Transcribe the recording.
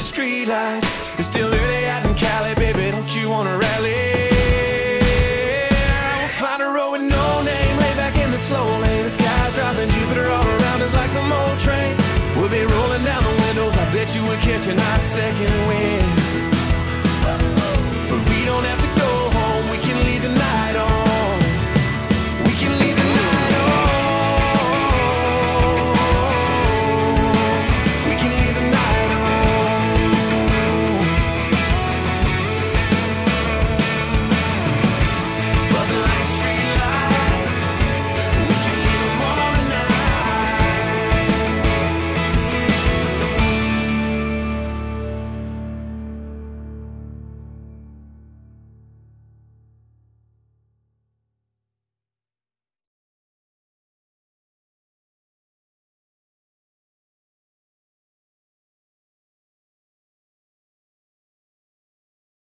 A street light. It's still early out in Cali, baby. Don't you wanna rally? We'll find a road with no name, lay back in the slow lane. The sky's dropping Jupiter all around us like some old train. We'll be rolling down the windows. I bet you would catch a nice second wind.